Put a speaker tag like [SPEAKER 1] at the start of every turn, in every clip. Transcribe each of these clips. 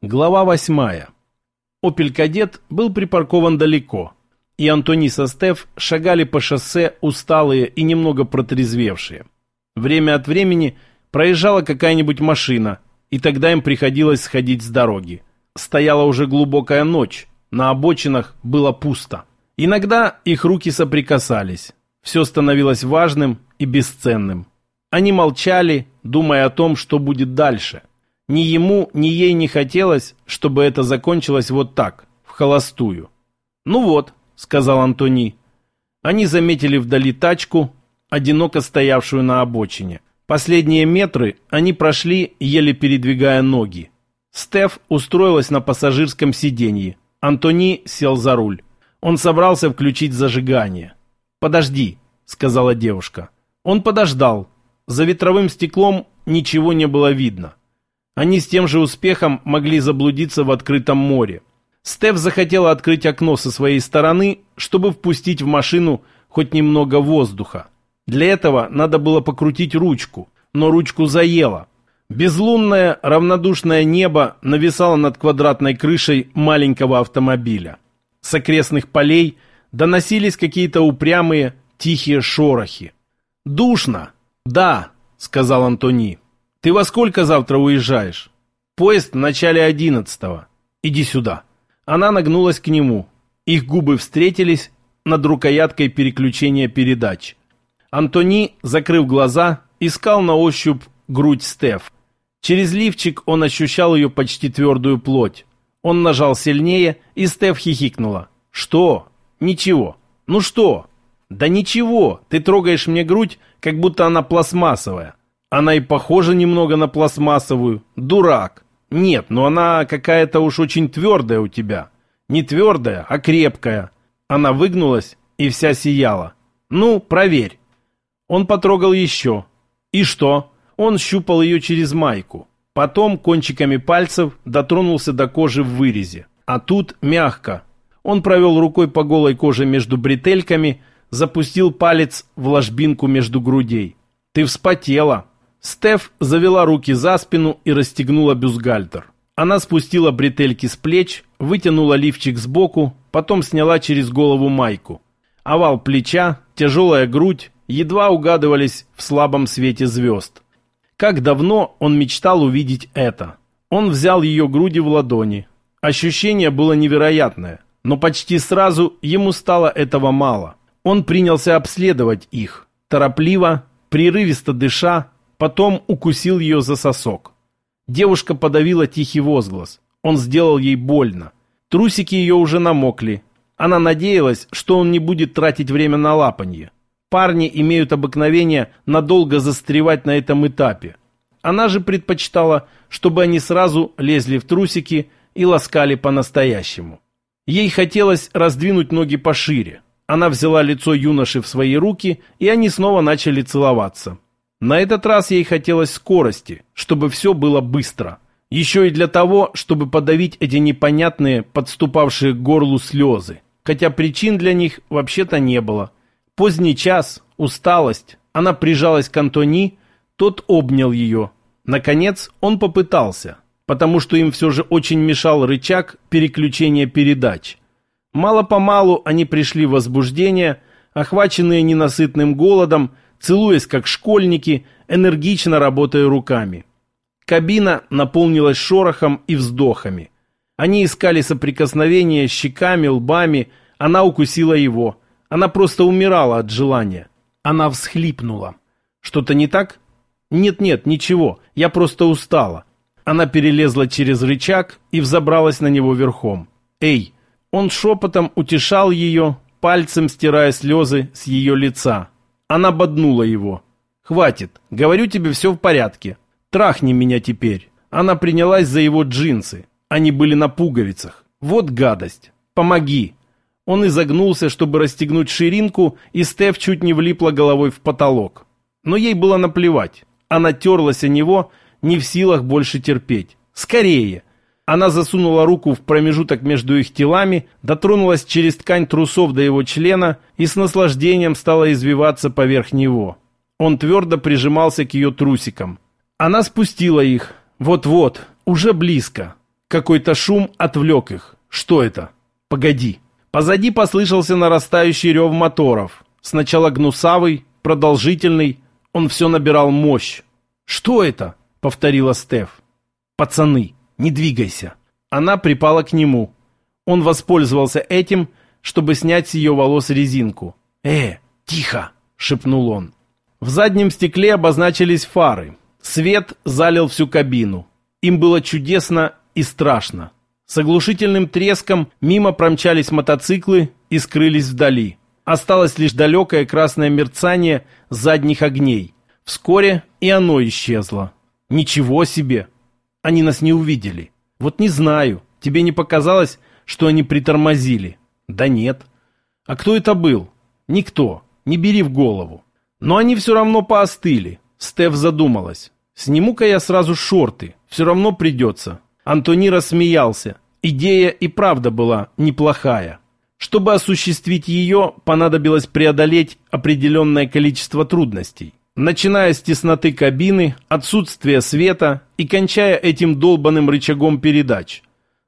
[SPEAKER 1] Глава восьмая. «Опель Кадет» был припаркован далеко, и Антони со Стеф шагали по шоссе усталые и немного протрезвевшие. Время от времени проезжала какая-нибудь машина, и тогда им приходилось сходить с дороги. Стояла уже глубокая ночь, на обочинах было пусто. Иногда их руки соприкасались. Все становилось важным и бесценным. Они молчали, думая о том, что будет дальше. Ни ему, ни ей не хотелось, чтобы это закончилось вот так, в холостую. «Ну вот», — сказал Антони. Они заметили вдали тачку, одиноко стоявшую на обочине. Последние метры они прошли, еле передвигая ноги. Стеф устроилась на пассажирском сиденье. Антони сел за руль. Он собрался включить зажигание. «Подожди», — сказала девушка. Он подождал. За ветровым стеклом ничего не было видно. Они с тем же успехом могли заблудиться в открытом море. Стеф захотела открыть окно со своей стороны, чтобы впустить в машину хоть немного воздуха. Для этого надо было покрутить ручку, но ручку заело. Безлунное равнодушное небо нависало над квадратной крышей маленького автомобиля. С окрестных полей доносились какие-то упрямые, тихие шорохи. «Душно!» «Да», — сказал Антони. Ты во сколько завтра уезжаешь? Поезд в начале одиннадцатого. Иди сюда. Она нагнулась к нему. Их губы встретились над рукояткой переключения передач. Антони, закрыв глаза, искал на ощупь грудь Стеф. Через лифчик он ощущал ее почти твердую плоть. Он нажал сильнее, и Стеф хихикнула. «Что? Ничего. Ну что?» «Да ничего. Ты трогаешь мне грудь, как будто она пластмассовая. Она и похожа немного на пластмассовую. Дурак. Нет, но она какая-то уж очень твердая у тебя. Не твердая, а крепкая. Она выгнулась и вся сияла. Ну, проверь. Он потрогал еще. И что? Он щупал ее через майку. Потом кончиками пальцев дотронулся до кожи в вырезе. А тут мягко. Он провел рукой по голой коже между бретельками, запустил палец в ложбинку между грудей. «Ты вспотела», Стеф завела руки за спину и расстегнула бюстгальтер. Она спустила бретельки с плеч, вытянула лифчик сбоку, потом сняла через голову майку. Овал плеча, тяжелая грудь едва угадывались в слабом свете звезд. Как давно он мечтал увидеть это. Он взял ее груди в ладони. Ощущение было невероятное, но почти сразу ему стало этого мало. Он принялся обследовать их, торопливо, прерывисто дыша, Потом укусил ее за сосок. Девушка подавила тихий возглас. Он сделал ей больно. Трусики ее уже намокли. Она надеялась, что он не будет тратить время на лапанье. Парни имеют обыкновение надолго застревать на этом этапе. Она же предпочитала, чтобы они сразу лезли в трусики и ласкали по-настоящему. Ей хотелось раздвинуть ноги пошире. Она взяла лицо юноши в свои руки, и они снова начали целоваться. На этот раз ей хотелось скорости, чтобы все было быстро. Еще и для того, чтобы подавить эти непонятные, подступавшие к горлу слезы. Хотя причин для них вообще-то не было. Поздний час, усталость. Она прижалась к Антони, тот обнял ее. Наконец он попытался, потому что им все же очень мешал рычаг переключения передач. Мало-помалу они пришли в возбуждение, охваченные ненасытным голодом, целуясь как школьники, энергично работая руками. Кабина наполнилась шорохом и вздохами. Они искали соприкосновения щеками, лбами, она укусила его. Она просто умирала от желания. Она всхлипнула. Что-то не так? Нет-нет, ничего, я просто устала. Она перелезла через рычаг и взобралась на него верхом. «Эй!» Он шепотом утешал ее, пальцем стирая слезы с ее лица. Она боднула его. «Хватит, говорю тебе, все в порядке. Трахни меня теперь». Она принялась за его джинсы. Они были на пуговицах. «Вот гадость. Помоги». Он изогнулся, чтобы расстегнуть ширинку, и Стеф чуть не влипла головой в потолок. Но ей было наплевать. Она терлась о него, не в силах больше терпеть. «Скорее!» Она засунула руку в промежуток между их телами, дотронулась через ткань трусов до его члена и с наслаждением стала извиваться поверх него. Он твердо прижимался к ее трусикам. Она спустила их. Вот-вот, уже близко. Какой-то шум отвлек их. Что это? Погоди. Позади послышался нарастающий рев моторов. Сначала гнусавый, продолжительный. Он все набирал мощь. «Что это?» — повторила Стеф. «Пацаны, не двигайся». Она припала к нему. Он воспользовался этим, чтобы снять с ее волос резинку. «Э, тихо!» — шепнул он. В заднем стекле обозначились фары. Свет залил всю кабину. Им было чудесно и страшно. С оглушительным треском мимо промчались мотоциклы и скрылись вдали. Осталось лишь далекое красное мерцание задних огней. Вскоре и оно исчезло. Ничего себе! Они нас не увидели. Вот не знаю, тебе не показалось, что они притормозили? Да нет. А кто это был? Никто. Не бери в голову. Но они все равно поостыли. Стеф задумалась. Сниму-ка я сразу шорты. Все равно придется. Антони рассмеялся. Идея и правда была неплохая. Чтобы осуществить ее, понадобилось преодолеть определенное количество трудностей. Начиная с тесноты кабины, отсутствия света и кончая этим долбанным рычагом передач.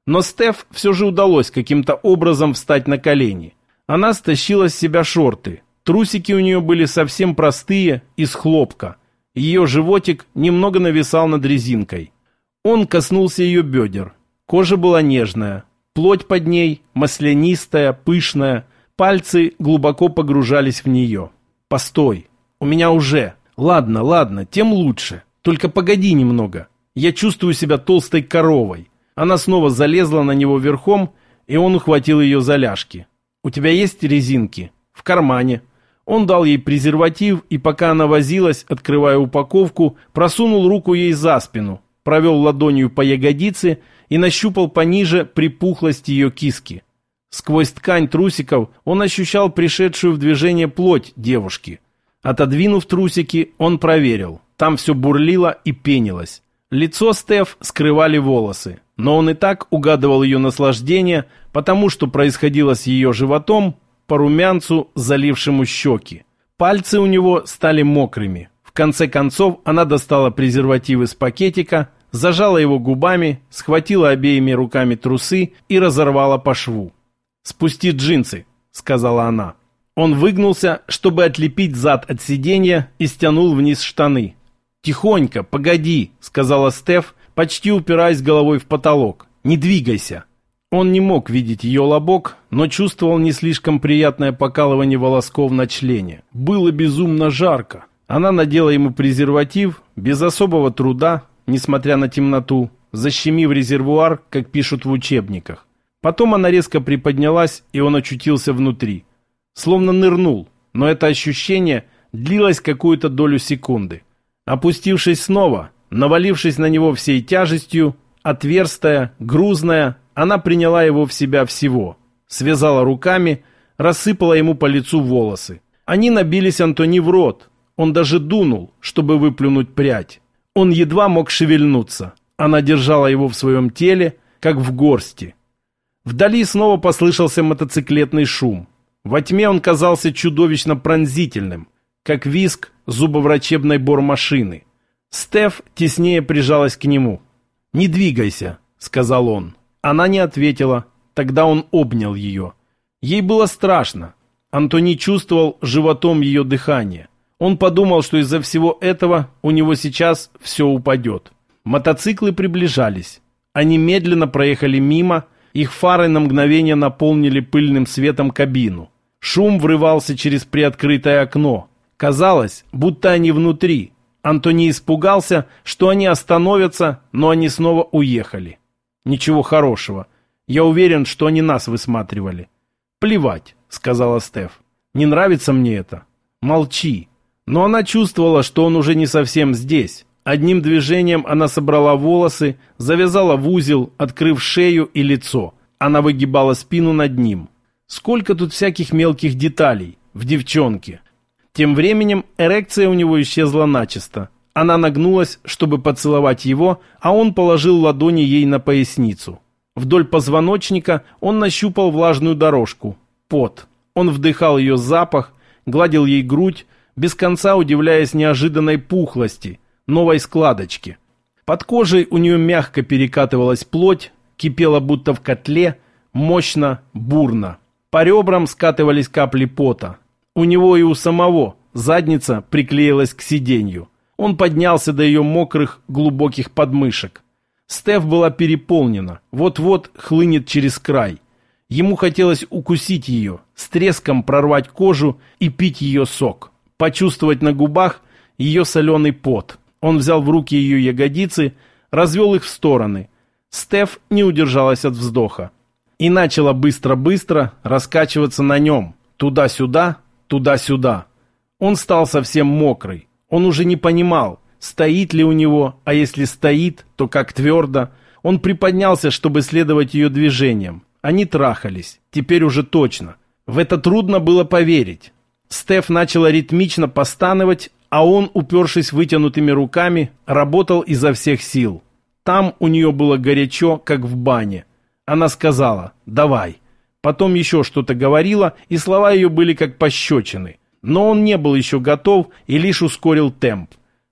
[SPEAKER 1] Но Стеф все же удалось каким-то образом встать на колени. Она стащила с себя шорты. Трусики у нее были совсем простые, из хлопка. Ее животик немного нависал над резинкой. Он коснулся ее бедер. Кожа была нежная. Плоть под ней маслянистая, пышная. Пальцы глубоко погружались в нее. «Постой! У меня уже!» «Ладно, ладно, тем лучше. Только погоди немного. Я чувствую себя толстой коровой». Она снова залезла на него верхом, и он ухватил ее за ляжки. «У тебя есть резинки?» «В кармане». Он дал ей презерватив, и пока она возилась, открывая упаковку, просунул руку ей за спину, провел ладонью по ягодице и нащупал пониже припухлость ее киски. Сквозь ткань трусиков он ощущал пришедшую в движение плоть девушки. Отодвинув трусики, он проверил. Там все бурлило и пенилось. Лицо Стеф скрывали волосы, но он и так угадывал ее наслаждение, потому что происходило с ее животом, по румянцу, залившему щеки. Пальцы у него стали мокрыми. В конце концов она достала презерватив из пакетика, зажала его губами, схватила обеими руками трусы и разорвала по шву. «Спусти джинсы», — сказала она. Он выгнулся, чтобы отлепить зад от сиденья и стянул вниз штаны. «Тихонько, погоди», — сказала Стеф, почти упираясь головой в потолок. «Не двигайся». Он не мог видеть ее лобок, но чувствовал не слишком приятное покалывание волосков на члене. Было безумно жарко. Она надела ему презерватив без особого труда, несмотря на темноту, защемив резервуар, как пишут в учебниках. Потом она резко приподнялась, и он очутился внутри. Словно нырнул, но это ощущение длилось какую-то долю секунды. Опустившись снова, навалившись на него всей тяжестью, отверстая, грузная, она приняла его в себя всего. Связала руками, рассыпала ему по лицу волосы. Они набились Антони в рот. Он даже дунул, чтобы выплюнуть прядь. Он едва мог шевельнуться. Она держала его в своем теле, как в горсти. Вдали снова послышался мотоциклетный шум. Во тьме он казался чудовищно пронзительным, как виск зубоврачебной бормашины. Стеф теснее прижалась к нему. «Не двигайся», — сказал он. Она не ответила. Тогда он обнял ее. Ей было страшно. Антони чувствовал животом ее дыхание. Он подумал, что из-за всего этого у него сейчас все упадет. Мотоциклы приближались. Они медленно проехали мимо, их фары на мгновение наполнили пыльным светом кабину. Шум врывался через приоткрытое окно. Казалось, будто они внутри. Антони испугался, что они остановятся, но они снова уехали. Ничего хорошего. Я уверен, что они нас высматривали. Плевать, сказала Стеф. Не нравится мне это. Молчи. Но она чувствовала, что он уже не совсем здесь. Одним движением она собрала волосы, завязала в узел, открыв шею и лицо. Она выгибала спину над ним. Сколько тут всяких мелких деталей в девчонке. Тем временем эрекция у него исчезла начисто. Она нагнулась, чтобы поцеловать его, а он положил ладони ей на поясницу. Вдоль позвоночника он нащупал влажную дорожку. Пот. Он вдыхал ее запах, гладил ей грудь, без конца удивляясь неожиданной пухлости, новой складочке. Под кожей у нее мягко перекатывалась плоть, кипела будто в котле, мощно, бурно. По ребрам скатывались капли пота. У него и у самого задница приклеилась к сиденью. Он поднялся до ее мокрых, глубоких подмышек. Стеф была переполнена, вот-вот хлынет через край. Ему хотелось укусить ее, с треском прорвать кожу и пить ее сок. Почувствовать на губах ее соленый пот. Он взял в руки ее ягодицы, развел их в стороны. Стеф не удержалась от вздоха. И начала быстро-быстро раскачиваться на нем. Туда-сюда, туда-сюда. Он стал совсем мокрый. Он уже не понимал, стоит ли у него, а если стоит, то как твердо. Он приподнялся, чтобы следовать ее движениям. Они трахались. Теперь уже точно. В это трудно было поверить. Стеф начала ритмично постановать, а он, упершись вытянутыми руками, работал изо всех сил. Там у нее было горячо, как в бане. Она сказала «давай». Потом еще что-то говорила, и слова ее были как пощечины. Но он не был еще готов и лишь ускорил темп.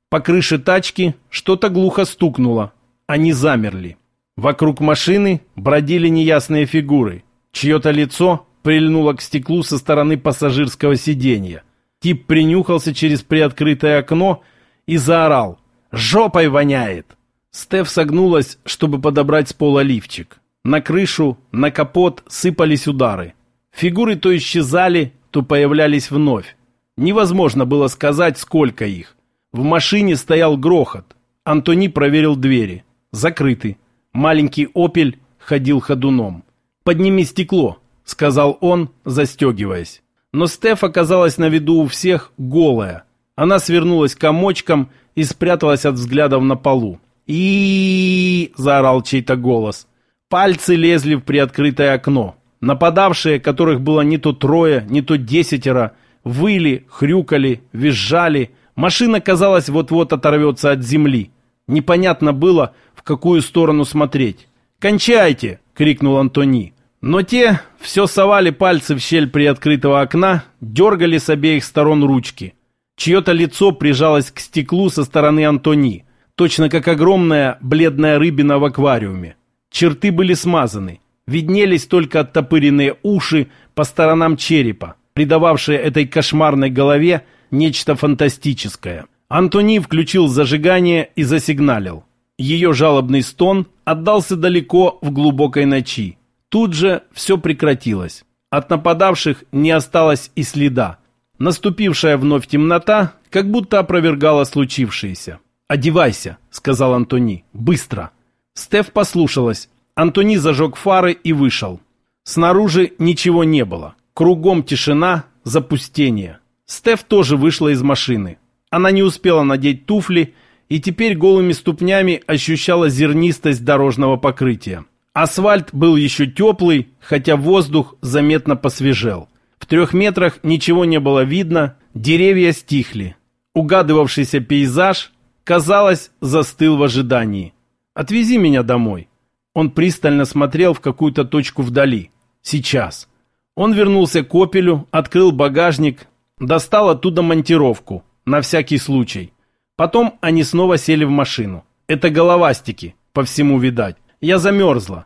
[SPEAKER 1] По крыше тачки что-то глухо стукнуло. Они замерли. Вокруг машины бродили неясные фигуры. Чье-то лицо прильнуло к стеклу со стороны пассажирского сиденья. Тип принюхался через приоткрытое окно и заорал «Жопой воняет!». Стеф согнулась, чтобы подобрать с пола лифчик. На крышу, на капот сыпались удары. Фигуры то исчезали, то появлялись вновь. Невозможно было сказать, сколько их. В машине стоял грохот. Антони проверил двери. Закрыты. Маленький «Опель» ходил ходуном. «Подними стекло», — сказал он, застегиваясь. Но Стеф оказалась на виду у всех голая. Она свернулась комочком и спряталась от взглядов на полу. и заорал чей-то голос. Пальцы лезли в приоткрытое окно. Нападавшие, которых было не то трое, не то десятеро, выли, хрюкали, визжали. Машина, казалось, вот-вот оторвется от земли. Непонятно было, в какую сторону смотреть. «Кончайте!» — крикнул Антони. Но те все совали пальцы в щель приоткрытого окна, дергали с обеих сторон ручки. Чье-то лицо прижалось к стеклу со стороны Антони, точно как огромная бледная рыбина в аквариуме. Черты были смазаны, виднелись только оттопыренные уши по сторонам черепа, придававшие этой кошмарной голове нечто фантастическое. Антони включил зажигание и засигналил. Ее жалобный стон отдался далеко в глубокой ночи. Тут же все прекратилось. От нападавших не осталось и следа. Наступившая вновь темнота как будто опровергала случившееся. «Одевайся», — сказал Антони. «Быстро». Стеф послушалась. Антони зажег фары и вышел. Снаружи ничего не было. Кругом тишина, запустение. Стеф тоже вышла из машины. Она не успела надеть туфли и теперь голыми ступнями ощущала зернистость дорожного покрытия. Асфальт был еще теплый, хотя воздух заметно посвежел. В трех метрах ничего не было видно, деревья стихли. Угадывавшийся пейзаж, казалось, застыл в ожидании. «Отвези меня домой». Он пристально смотрел в какую-то точку вдали. «Сейчас». Он вернулся к «Опелю», открыл багажник, достал оттуда монтировку, на всякий случай. Потом они снова сели в машину. Это головастики, по всему видать. Я замерзла.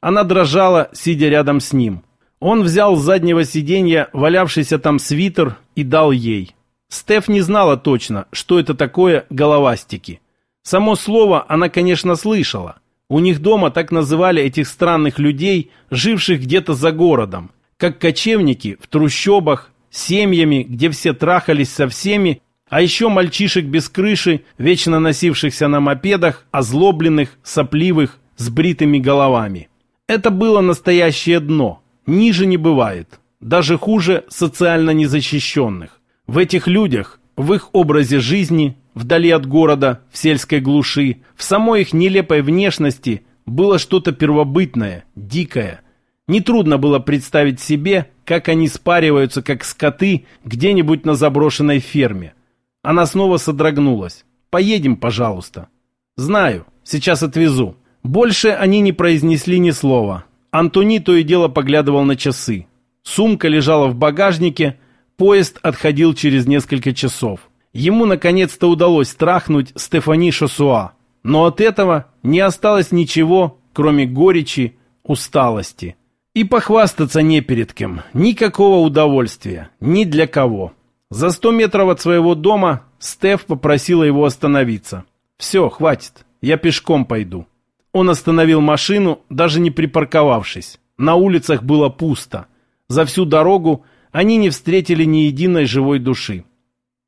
[SPEAKER 1] Она дрожала, сидя рядом с ним. Он взял с заднего сиденья валявшийся там свитер и дал ей. Стеф не знала точно, что это такое головастики. Само слово она, конечно, слышала. У них дома так называли этих странных людей, живших где-то за городом, как кочевники в трущобах, семьями, где все трахались со всеми, а еще мальчишек без крыши, вечно носившихся на мопедах, озлобленных, сопливых, с бритыми головами. Это было настоящее дно, ниже не бывает, даже хуже социально незащищенных. В этих людях, в их образе жизни, вдали от города, в сельской глуши, в самой их нелепой внешности было что-то первобытное, дикое. Нетрудно было представить себе, как они спариваются, как скоты, где-нибудь на заброшенной ферме. Она снова содрогнулась. «Поедем, пожалуйста». «Знаю, сейчас отвезу». Больше они не произнесли ни слова. Антони то и дело поглядывал на часы. Сумка лежала в багажнике, поезд отходил через несколько часов. Ему наконец-то удалось трахнуть Стефани Шосуа. Но от этого не осталось ничего, кроме горечи, усталости. И похвастаться не перед кем, никакого удовольствия, ни для кого. За сто метров от своего дома Стеф попросила его остановиться. «Все, хватит, я пешком пойду». Он остановил машину, даже не припарковавшись. На улицах было пусто. За всю дорогу они не встретили ни единой живой души.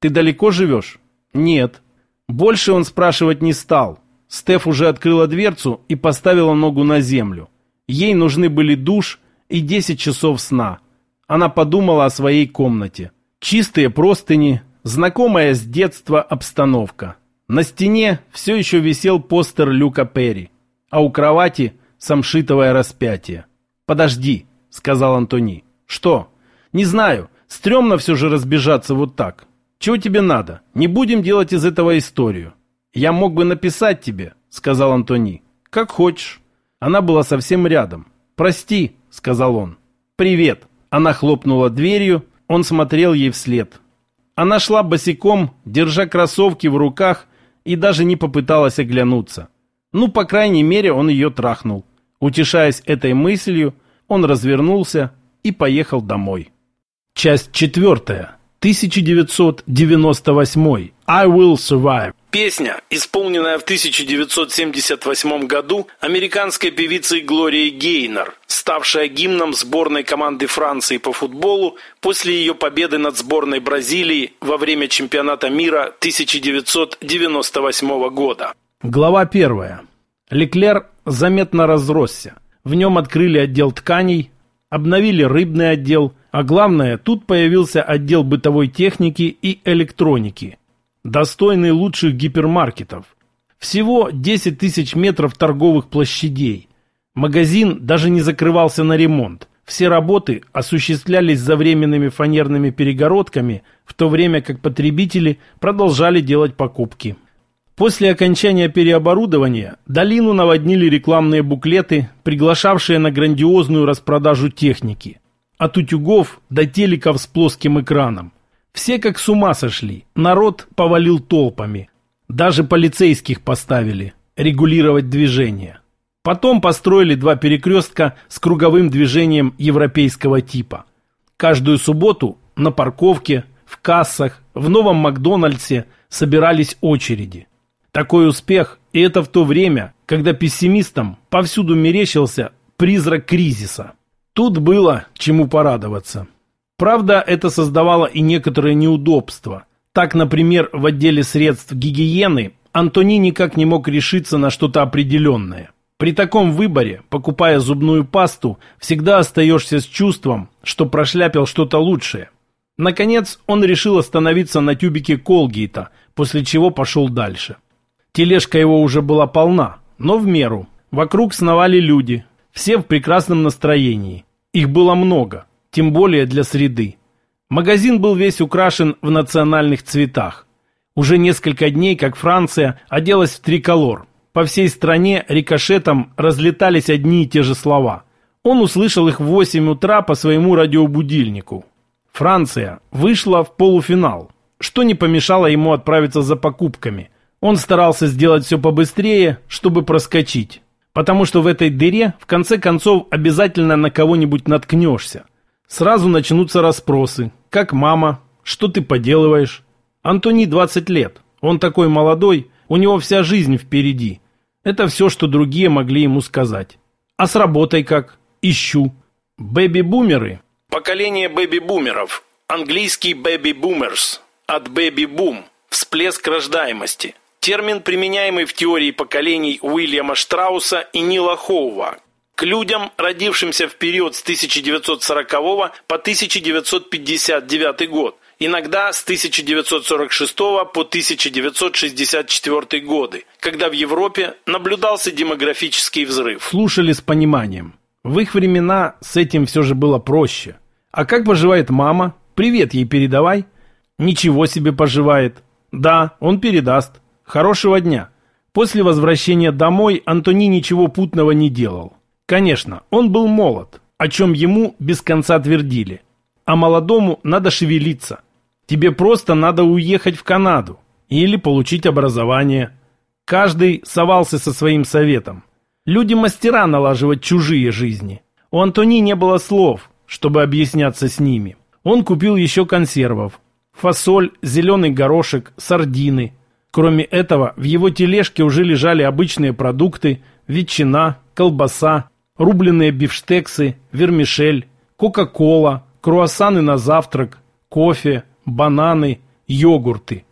[SPEAKER 1] «Ты далеко живешь?» «Нет». Больше он спрашивать не стал. Стеф уже открыла дверцу и поставила ногу на землю. Ей нужны были душ и 10 часов сна. Она подумала о своей комнате. Чистые простыни, знакомая с детства обстановка. На стене все еще висел постер Люка Перри, а у кровати самшитовое распятие. «Подожди», — сказал Антони. «Что?» «Не знаю. Стремно все же разбежаться вот так. Чего тебе надо? Не будем делать из этого историю». «Я мог бы написать тебе», — сказал Антони. «Как хочешь». Она была совсем рядом. «Прости», — сказал он. «Привет». Она хлопнула дверью, он смотрел ей вслед. Она шла босиком, держа кроссовки в руках, и даже не попыталась оглянуться. Ну, по крайней мере, он ее трахнул. Утешаясь этой мыслью, он развернулся и поехал домой. Часть четвертая. 1998. I Will Survive. Песня, исполненная в 1978 году американской певицей Глорией Гейнер, ставшая гимном сборной команды Франции по футболу после ее победы над сборной Бразилии во время чемпионата мира 1998 года. Глава первая. Леклер заметно разросся. В нем открыли отдел тканей, обновили рыбный отдел, а главное, тут появился отдел бытовой техники и электроники – достойный лучших гипермаркетов. Всего 10 тысяч метров торговых площадей. Магазин даже не закрывался на ремонт. Все работы осуществлялись за временными фанерными перегородками, в то время как потребители продолжали делать покупки. После окончания переоборудования долину наводнили рекламные буклеты, приглашавшие на грандиозную распродажу техники. От утюгов до телеков с плоским экраном – все как с ума сошли. Народ повалил толпами. Даже полицейских поставили регулировать движение. Потом построили два перекрестка с круговым движением европейского типа. Каждую субботу на парковке, в кассах, в новом Макдональдсе собирались очереди. Такой успех, и это в то время, когда пессимистам повсюду мерещился призрак кризиса. Тут было чему порадоваться. Правда, это создавало и некоторые неудобства. Так, например, в отделе средств гигиены Антони никак не мог решиться на что-то определенное. При таком выборе, покупая зубную пасту, всегда остаешься с чувством, что прошляпил что-то лучшее. Наконец, он решил остановиться на тюбике Колгейта, после чего пошел дальше. Тележка его уже была полна, но в меру. Вокруг сновали люди, все в прекрасном настроении. Их было много – тем более для среды. Магазин был весь украшен в национальных цветах. Уже несколько дней, как Франция оделась в триколор. По всей стране рикошетом разлетались одни и те же слова. Он услышал их в 8 утра по своему радиобудильнику. Франция вышла в полуфинал, что не помешало ему отправиться за покупками. Он старался сделать все побыстрее, чтобы проскочить. Потому что в этой дыре, в конце концов, обязательно на кого-нибудь наткнешься. Сразу начнутся расспросы. Как мама? Что ты поделываешь? Антони 20 лет. Он такой молодой, у него вся жизнь впереди. Это все, что другие могли ему сказать. А с работой как? Ищу. Бэби-бумеры. Поколение бэби-бумеров. Английский бэби-бумерс. От бэби-бум. Всплеск рождаемости. Термин, применяемый в теории поколений Уильяма Штрауса и Нила Хоува, к людям, родившимся в период с 1940 по 1959 год, иногда с 1946 по 1964 годы, когда в Европе наблюдался демографический взрыв. Слушали с пониманием. В их времена с этим все же было проще. А как поживает мама? Привет ей передавай. Ничего себе поживает. Да, он передаст. Хорошего дня. После возвращения домой Антони ничего путного не делал. Конечно, он был молод, о чем ему без конца твердили. А молодому надо шевелиться. Тебе просто надо уехать в Канаду или получить образование. Каждый совался со своим советом. Люди мастера налаживать чужие жизни. У Антони не было слов, чтобы объясняться с ними. Он купил еще консервов. Фасоль, зеленый горошек, сардины. Кроме этого, в его тележке уже лежали обычные продукты, ветчина, колбаса, рубленые бифштексы, вермишель, кока-кола, круассаны на завтрак, кофе, бананы, йогурты.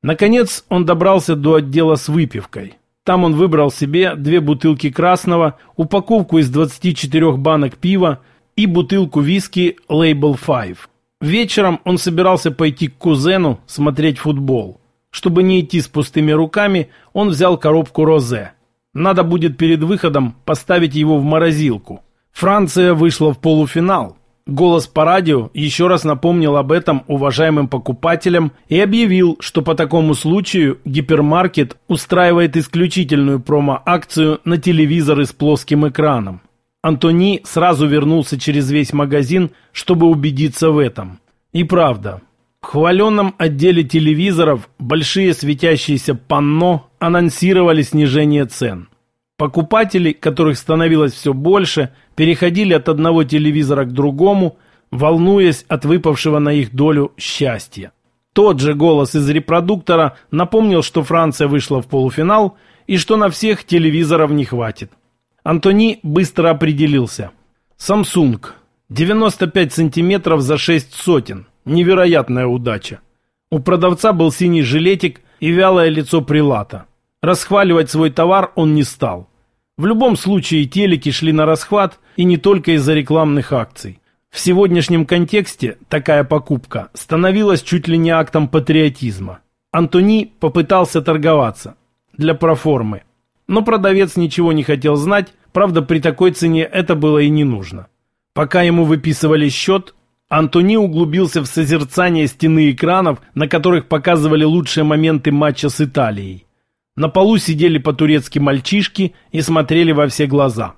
[SPEAKER 1] Наконец он добрался до отдела с выпивкой. Там он выбрал себе две бутылки красного, упаковку из 24 банок пива и бутылку виски Label 5. Вечером он собирался пойти к кузену смотреть футбол. Чтобы не идти с пустыми руками, он взял коробку розе. Надо будет перед выходом поставить его в морозилку. Франция вышла в полуфинал. Голос по радио еще раз напомнил об этом уважаемым покупателям и объявил, что по такому случаю гипермаркет устраивает исключительную промо-акцию на телевизоры с плоским экраном. Антони сразу вернулся через весь магазин, чтобы убедиться в этом. И правда, в хваленном отделе телевизоров большие светящиеся панно анонсировали снижение цен. Покупатели, которых становилось все больше, переходили от одного телевизора к другому, волнуясь от выпавшего на их долю счастья. Тот же голос из репродуктора напомнил, что Франция вышла в полуфинал и что на всех телевизоров не хватит. Антони быстро определился. Samsung. 95 сантиметров за 6 сотен. Невероятная удача. У продавца был синий жилетик и вялое лицо прилата. Расхваливать свой товар он не стал. В любом случае телеки шли на расхват и не только из-за рекламных акций. В сегодняшнем контексте такая покупка становилась чуть ли не актом патриотизма. Антони попытался торговаться для проформы. Но продавец ничего не хотел знать, правда при такой цене это было и не нужно. Пока ему выписывали счет, Антони углубился в созерцание стены экранов, на которых показывали лучшие моменты матча с Италией. На полу сидели по-турецки мальчишки и смотрели во все глаза.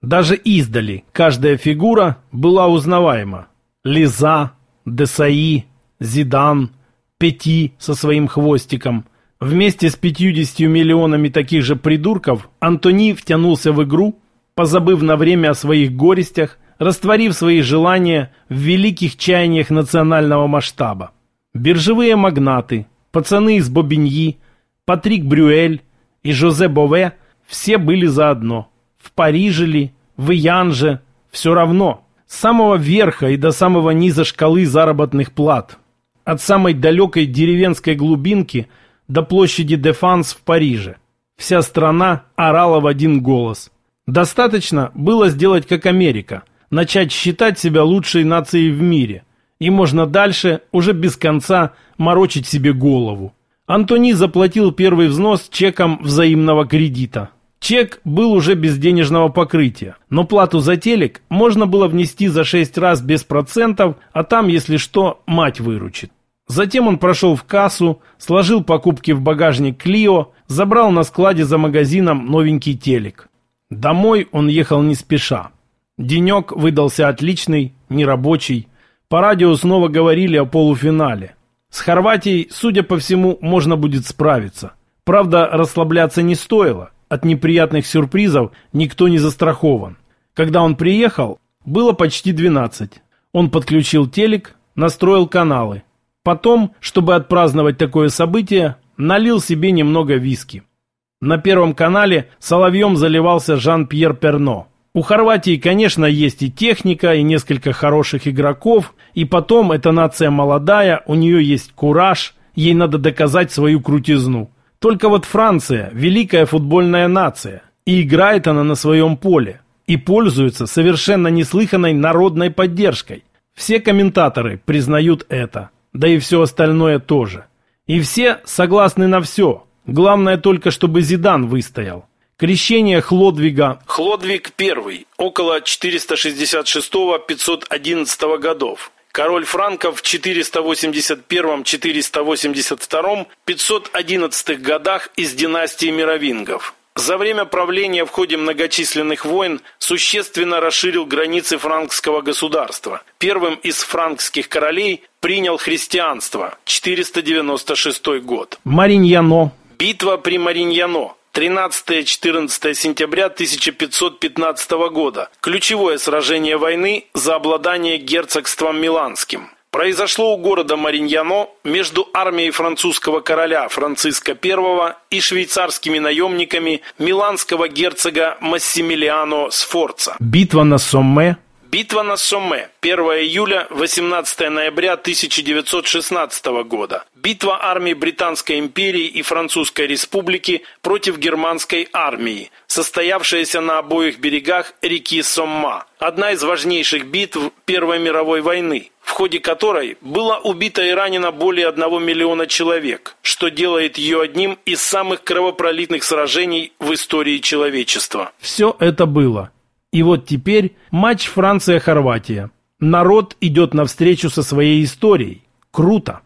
[SPEAKER 1] Даже издали каждая фигура была узнаваема. Лиза, Десаи, Зидан, Пети со своим хвостиком. Вместе с 50 миллионами таких же придурков Антони втянулся в игру, позабыв на время о своих горестях, растворив свои желания в великих чаяниях национального масштаба. Биржевые магнаты, пацаны из Бобиньи, Патрик Брюэль и Жозе Бове все были заодно. В Париже ли, в Янже, все равно. С самого верха и до самого низа шкалы заработных плат. От самой далекой деревенской глубинки до площади Дефанс в Париже. Вся страна орала в один голос. Достаточно было сделать как Америка, начать считать себя лучшей нацией в мире. И можно дальше, уже без конца, морочить себе голову. Антони заплатил первый взнос чеком взаимного кредита. Чек был уже без денежного покрытия, но плату за телек можно было внести за 6 раз без процентов, а там, если что, мать выручит. Затем он прошел в кассу, сложил покупки в багажник Клио, забрал на складе за магазином новенький телек. Домой он ехал не спеша. Денек выдался отличный, нерабочий. По радио снова говорили о полуфинале. С Хорватией, судя по всему, можно будет справиться. Правда, расслабляться не стоило. От неприятных сюрпризов никто не застрахован. Когда он приехал, было почти 12. Он подключил телек, настроил каналы. Потом, чтобы отпраздновать такое событие, налил себе немного виски. На первом канале соловьем заливался Жан-Пьер Перно. У Хорватии, конечно, есть и техника, и несколько хороших игроков, и потом эта нация молодая, у нее есть кураж, ей надо доказать свою крутизну. Только вот Франция – великая футбольная нация, и играет она на своем поле, и пользуется совершенно неслыханной народной поддержкой. Все комментаторы признают это, да и все остальное тоже. И все согласны на все, главное только, чтобы Зидан выстоял. Крещение Хлодвига. Хлодвиг I, около 466-511 годов. Король франков в 481-482, 511 годах из династии мировингов. За время правления в ходе многочисленных войн существенно расширил границы франкского государства. Первым из франкских королей принял христианство. 496 год. Мариньяно. Битва при Мариньяно. 13-14 сентября 1515 года. Ключевое сражение войны за обладание герцогством Миланским. Произошло у города Мариньяно между армией французского короля Франциска I и швейцарскими наемниками миланского герцога Массимилиано Сфорца.
[SPEAKER 2] Битва на Сомме
[SPEAKER 1] Битва на Сомме. 1 июля, 18 ноября 1916 года. Битва армии Британской империи и Французской республики против германской армии, состоявшаяся на обоих берегах реки Сомма. Одна из важнейших битв Первой мировой войны, в ходе которой было убито и ранено более одного миллиона человек, что делает ее одним из самых кровопролитных сражений в истории человечества.
[SPEAKER 2] Все это было. И вот теперь матч Франция-Хорватия. Народ идет навстречу со своей историей. Круто.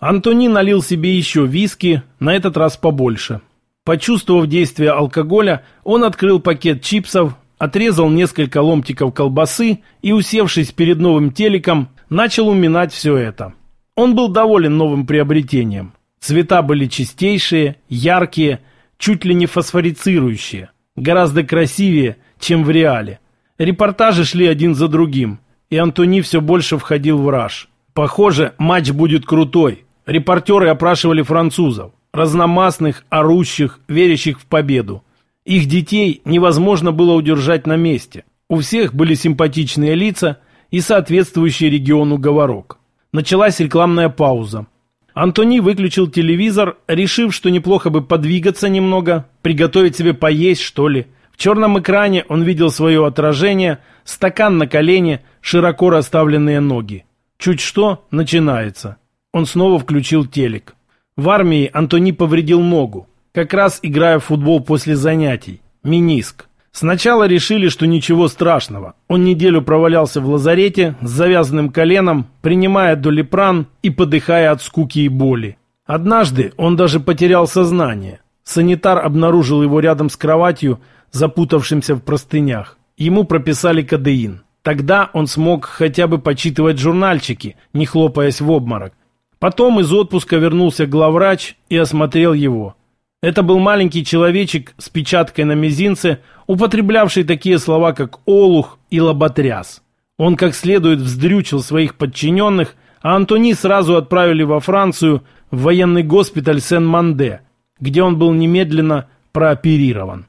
[SPEAKER 2] Антони налил себе еще виски, на этот раз побольше. Почувствовав действие алкоголя, он открыл пакет чипсов, отрезал несколько ломтиков колбасы и, усевшись перед новым телеком, начал уминать все это. Он был доволен новым приобретением. Цвета были чистейшие, яркие, чуть ли не фосфорицирующие, гораздо красивее, чем в реале. Репортажи шли один за другим, и Антони все больше входил в раж. Похоже, матч будет крутой. Репортеры опрашивали французов, разномастных, орущих, верящих в победу. Их детей невозможно было удержать на месте. У всех были симпатичные лица и соответствующий региону говорок. Началась рекламная пауза. Антони выключил телевизор, решив, что неплохо бы подвигаться немного, приготовить себе поесть, что ли – в черном экране он видел свое отражение, стакан на колене, широко расставленные ноги. Чуть что, начинается. Он снова включил телек. В армии Антони повредил ногу, как раз играя в футбол после занятий. Миниск. Сначала решили, что ничего страшного. Он неделю провалялся в лазарете с завязанным коленом, принимая долипран и подыхая от скуки и боли. Однажды он даже потерял сознание. Санитар обнаружил его рядом с кроватью, запутавшимся в простынях. Ему прописали кадеин. Тогда он смог хотя бы почитывать журнальчики, не хлопаясь в обморок. Потом из отпуска вернулся главврач и осмотрел его. Это был маленький человечек с печаткой на мизинце, употреблявший такие слова, как «олух» и «лоботряс». Он как следует вздрючил своих подчиненных, а Антони сразу отправили во Францию в военный госпиталь Сен-Манде, где он был немедленно прооперирован.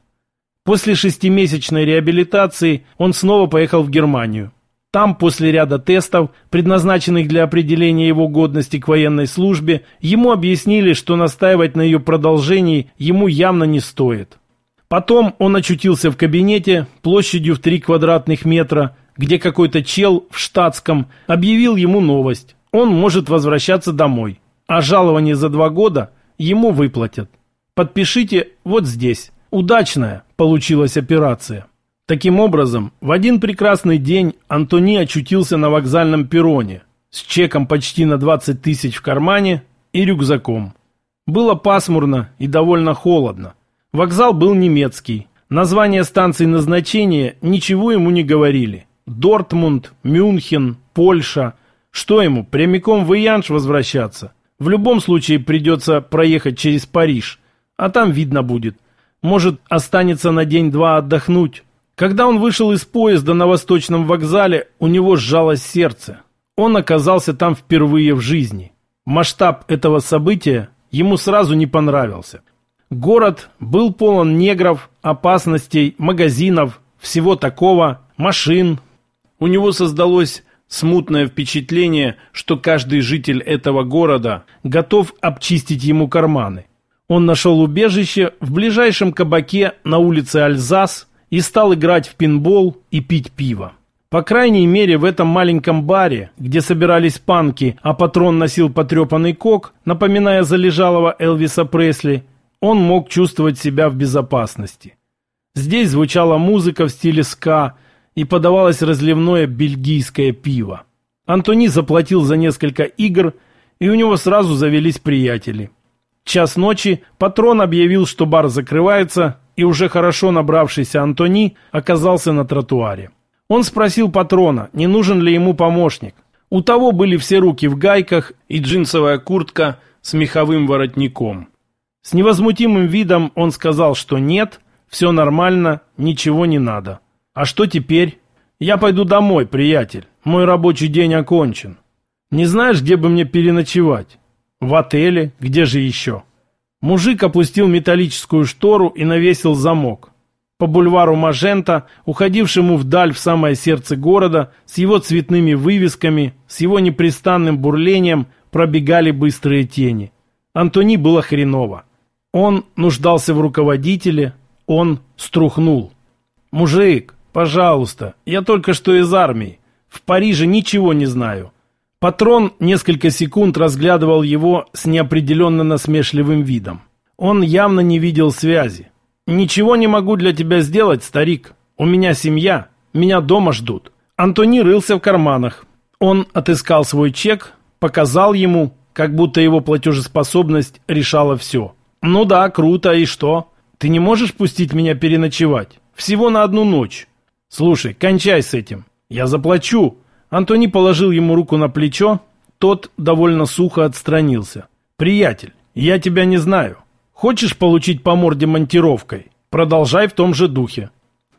[SPEAKER 2] После шестимесячной реабилитации он снова поехал в Германию. Там, после ряда тестов, предназначенных для определения его годности к военной службе, ему объяснили, что настаивать на ее продолжении ему явно не стоит. Потом он очутился в кабинете площадью в 3 квадратных метра, где какой-то чел в штатском объявил ему новость. Он может возвращаться домой, а жалование за два года ему выплатят. Подпишите вот здесь. Удачная получилась операция. Таким образом, в один прекрасный день Антони очутился на вокзальном перроне с чеком почти на 20 тысяч в кармане и рюкзаком. Было пасмурно и довольно холодно. Вокзал был немецкий. Названия станций назначения ничего ему не говорили. Дортмунд, Мюнхен, Польша. Что ему, прямиком в Иянш возвращаться? В любом случае придется проехать через Париж, а там видно будет. Может, останется на день-два отдохнуть. Когда он вышел из поезда на Восточном вокзале, у него сжалось сердце. Он оказался там впервые в жизни. Масштаб этого события ему сразу не понравился. Город был полон негров, опасностей, магазинов, всего такого, машин. У него создалось смутное впечатление, что каждый житель этого города готов обчистить ему карманы. Он нашел убежище в ближайшем кабаке на улице Альзас и стал играть в пинбол и пить пиво. По крайней мере, в этом маленьком баре, где собирались панки, а патрон носил потрепанный кок, напоминая залежалого Элвиса Пресли, он мог чувствовать себя в безопасности. Здесь звучала музыка в стиле ска и подавалось разливное бельгийское пиво. Антони заплатил за несколько игр, и у него сразу завелись приятели – Час ночи патрон объявил, что бар закрывается, и уже хорошо набравшийся Антони оказался на тротуаре. Он спросил патрона, не нужен ли ему помощник. У того были все руки в гайках и джинсовая куртка с меховым воротником. С невозмутимым видом он сказал, что нет, все нормально, ничего не надо. А что теперь? Я пойду домой, приятель. Мой рабочий день окончен. Не знаешь, где бы мне переночевать? В отеле? Где же еще? Мужик опустил металлическую штору и навесил замок. По бульвару Мажента, уходившему вдаль в самое сердце города, с его цветными вывесками, с его непрестанным бурлением, пробегали быстрые тени. Антони было хреново. Он нуждался в руководителе, он струхнул. «Мужик, пожалуйста, я только что из армии. В Париже ничего не знаю». Патрон несколько секунд разглядывал его с неопределенно насмешливым видом. Он явно не видел связи. «Ничего не могу для тебя сделать, старик. У меня семья, меня дома ждут». Антони рылся в карманах. Он отыскал свой чек, показал ему, как будто его платежеспособность решала все. «Ну да, круто, и что? Ты не можешь пустить меня переночевать? Всего на одну ночь. Слушай, кончай с этим. Я заплачу». Антони положил ему руку на плечо, тот довольно сухо отстранился. «Приятель, я тебя не знаю. Хочешь получить по морде монтировкой? Продолжай в том же духе».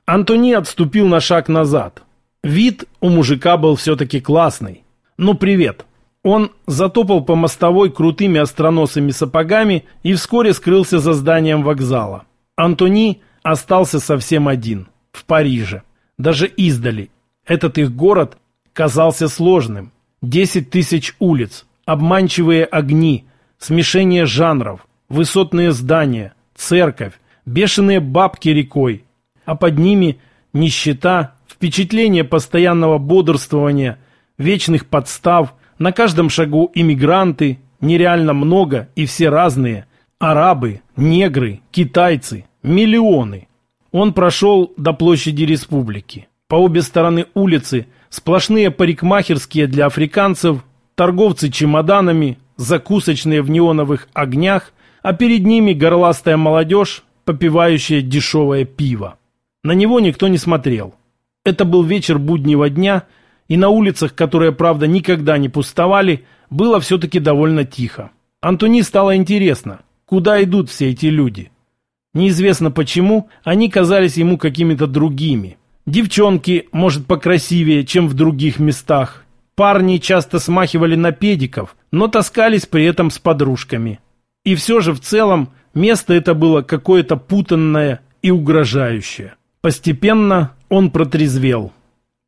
[SPEAKER 2] Антони отступил на шаг назад. Вид у мужика был все-таки классный. «Ну, привет». Он затопал по мостовой крутыми остроносыми сапогами и вскоре скрылся за зданием вокзала. Антони остался совсем один, в Париже. Даже издали. Этот их город казался сложным. Десять тысяч улиц, обманчивые огни, смешение жанров, высотные здания, церковь, бешеные бабки рекой. А под ними нищета, впечатление постоянного бодрствования, вечных подстав – на каждом шагу иммигранты, нереально много и все разные. Арабы, негры, китайцы, миллионы. Он прошел до площади республики. По обе стороны улицы сплошные парикмахерские для африканцев, торговцы чемоданами, закусочные в неоновых огнях, а перед ними горластая молодежь, попивающая дешевое пиво. На него никто не смотрел. Это был вечер буднего дня – и на улицах, которые, правда, никогда не пустовали, было все-таки довольно тихо. Антони стало интересно, куда идут все эти люди. Неизвестно почему, они казались ему какими-то другими. Девчонки, может, покрасивее, чем в других местах. Парни часто смахивали на педиков, но таскались при этом с подружками. И все же в целом место это было какое-то путанное и угрожающее. Постепенно он протрезвел.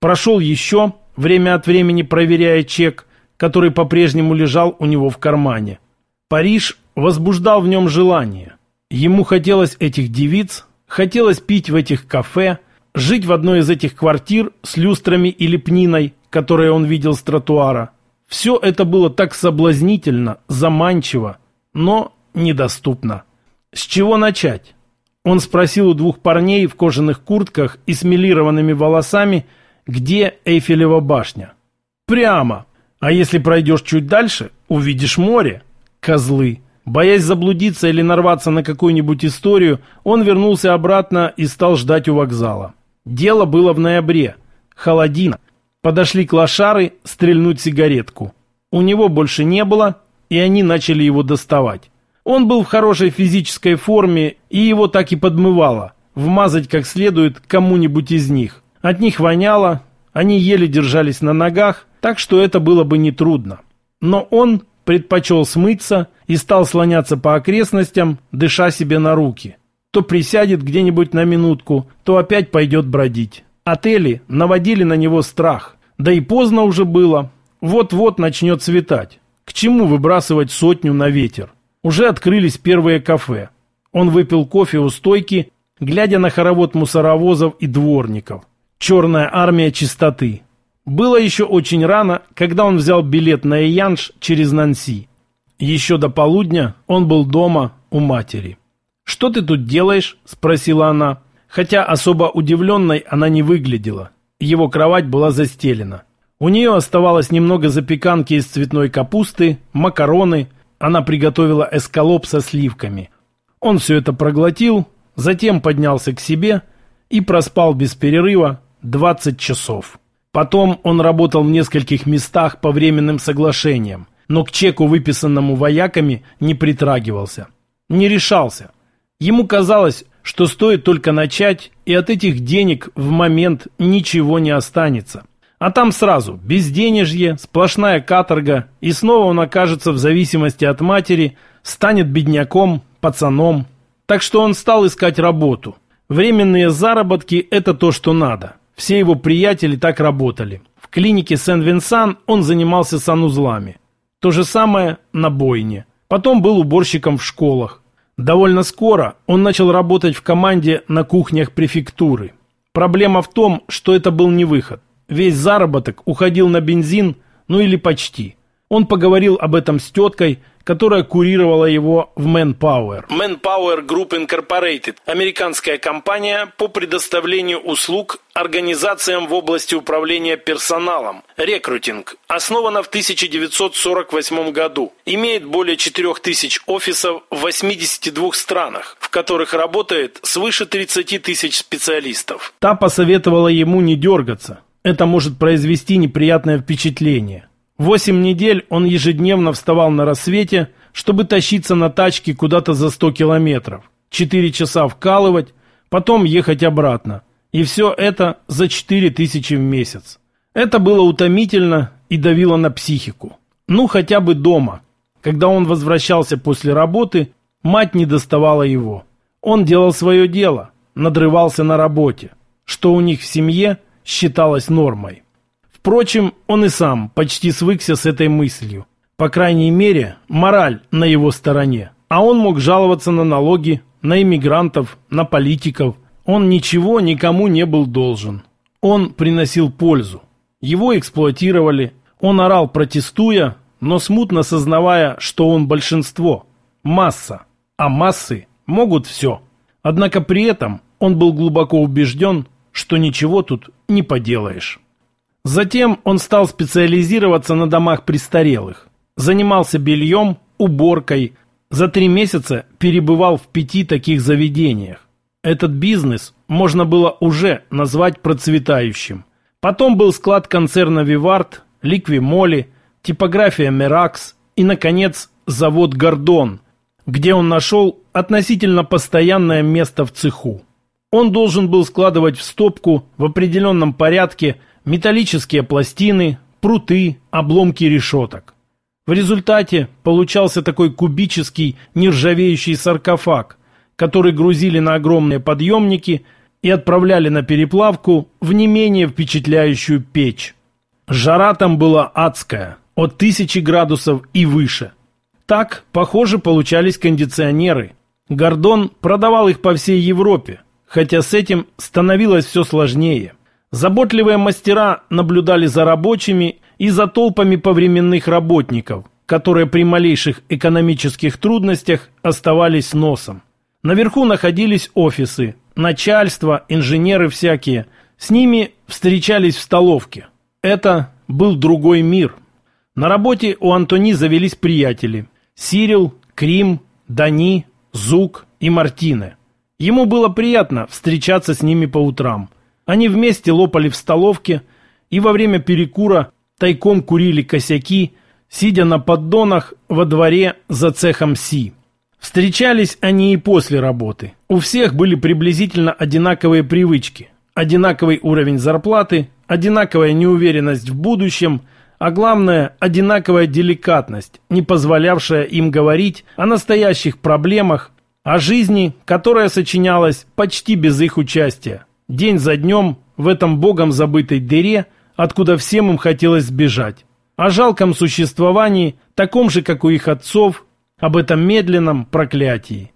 [SPEAKER 2] Прошел еще, время от времени проверяя чек, который по-прежнему лежал у него в кармане. Париж возбуждал в нем желание. Ему хотелось этих девиц, хотелось пить в этих кафе, жить в одной из этих квартир с люстрами и лепниной, которые он видел с тротуара. Все это было так соблазнительно, заманчиво, но недоступно. С чего начать? Он спросил у двух парней в кожаных куртках и с милированными волосами, где Эйфелева башня. Прямо. А если пройдешь чуть дальше, увидишь море. Козлы. Боясь заблудиться или нарваться на какую-нибудь историю, он вернулся обратно и стал ждать у вокзала. Дело было в ноябре. Холодина. Подошли клошары стрельнуть сигаретку. У него больше не было, и они начали его доставать. Он был в хорошей физической форме, и его так и подмывало. Вмазать как следует кому-нибудь из них. От них воняло, они еле держались на ногах, так что это было бы нетрудно. Но он предпочел смыться и стал слоняться по окрестностям, дыша себе на руки. То присядет где-нибудь на минутку, то опять пойдет бродить. Отели наводили на него страх. Да и поздно уже было. Вот-вот начнет светать. К чему выбрасывать сотню на ветер? Уже открылись первые кафе. Он выпил кофе у стойки, глядя на хоровод мусоровозов и дворников. Черная армия чистоты. Было еще очень рано, когда он взял билет на Иянш через Нанси. Еще до полудня он был дома у матери. «Что ты тут делаешь?» – спросила она. Хотя особо удивленной она не выглядела. Его кровать была застелена. У нее оставалось немного запеканки из цветной капусты, макароны. Она приготовила эскалоп со сливками. Он все это проглотил, затем поднялся к себе и проспал без перерыва 20 часов. Потом он работал в нескольких местах по временным соглашениям, но к чеку, выписанному вояками, не притрагивался. Не решался. Ему казалось, что стоит только начать, и от этих денег в момент ничего не останется. А там сразу безденежье, сплошная каторга, и снова он окажется в зависимости от матери, станет бедняком, пацаном. Так что он стал искать работу. Временные заработки – это то, что надо. Все его приятели так работали. В клинике Сен-Винсан он занимался санузлами. То же самое на бойне. Потом был уборщиком в школах. Довольно скоро он начал работать в команде на кухнях префектуры. Проблема в том, что это был не выход. Весь заработок уходил на бензин, ну или почти. Он поговорил об этом с теткой, которая курировала его в Manpower.
[SPEAKER 1] Manpower Group Incorporated – американская компания по предоставлению услуг организациям в области управления персоналом. Рекрутинг. Основана в 1948 году. Имеет более 4000 офисов в 82 странах, в которых работает свыше 30 тысяч специалистов.
[SPEAKER 2] Та посоветовала ему не дергаться. Это может произвести неприятное впечатление. Восемь недель он ежедневно вставал на рассвете, чтобы тащиться на тачке куда-то за сто километров, четыре часа вкалывать, потом ехать обратно. И все это за четыре тысячи в месяц. Это было утомительно и давило на психику. Ну, хотя бы дома. Когда он возвращался после работы, мать не доставала его. Он делал свое дело, надрывался на работе, что у них в семье считалось нормой. Впрочем, он и сам почти свыкся с этой мыслью. По крайней мере, мораль на его стороне. А он мог жаловаться на налоги, на иммигрантов, на политиков. Он ничего никому не был должен. Он приносил пользу. Его эксплуатировали. Он орал, протестуя, но смутно сознавая, что он большинство. Масса. А массы могут все. Однако при этом он был глубоко убежден, что ничего тут не поделаешь. Затем он стал специализироваться на домах престарелых. Занимался бельем, уборкой. За три месяца перебывал в пяти таких заведениях. Этот бизнес можно было уже назвать процветающим. Потом был склад концерна «Вивард», «Ликви Моли», типография «Меракс» и, наконец, завод «Гордон», где он нашел относительно постоянное место в цеху. Он должен был складывать в стопку в определенном порядке металлические пластины, пруты, обломки решеток. В результате получался такой кубический нержавеющий саркофаг, который грузили на огромные подъемники и отправляли на переплавку в не менее впечатляющую печь. Жара там была адская, от тысячи градусов и выше. Так, похоже, получались кондиционеры. Гордон продавал их по всей Европе, хотя с этим становилось все сложнее. Заботливые мастера наблюдали за рабочими и за толпами повременных работников, которые при малейших экономических трудностях оставались носом. Наверху находились офисы, начальство, инженеры всякие. С ними встречались в столовке. Это был другой мир. На работе у Антони завелись приятели. Сирил, Крим, Дани, Зук и Мартине. Ему было приятно встречаться с ними по утрам – они вместе лопали в столовке и во время перекура тайком курили косяки, сидя на поддонах во дворе за цехом Си. Встречались они и после работы. У всех были приблизительно одинаковые привычки, одинаковый уровень зарплаты, одинаковая неуверенность в будущем, а главное – одинаковая деликатность, не позволявшая им говорить о настоящих проблемах, о жизни, которая сочинялась почти без их участия день за днем в этом богом забытой дыре, откуда всем им хотелось сбежать. О жалком существовании, таком же, как у их отцов, об этом медленном проклятии.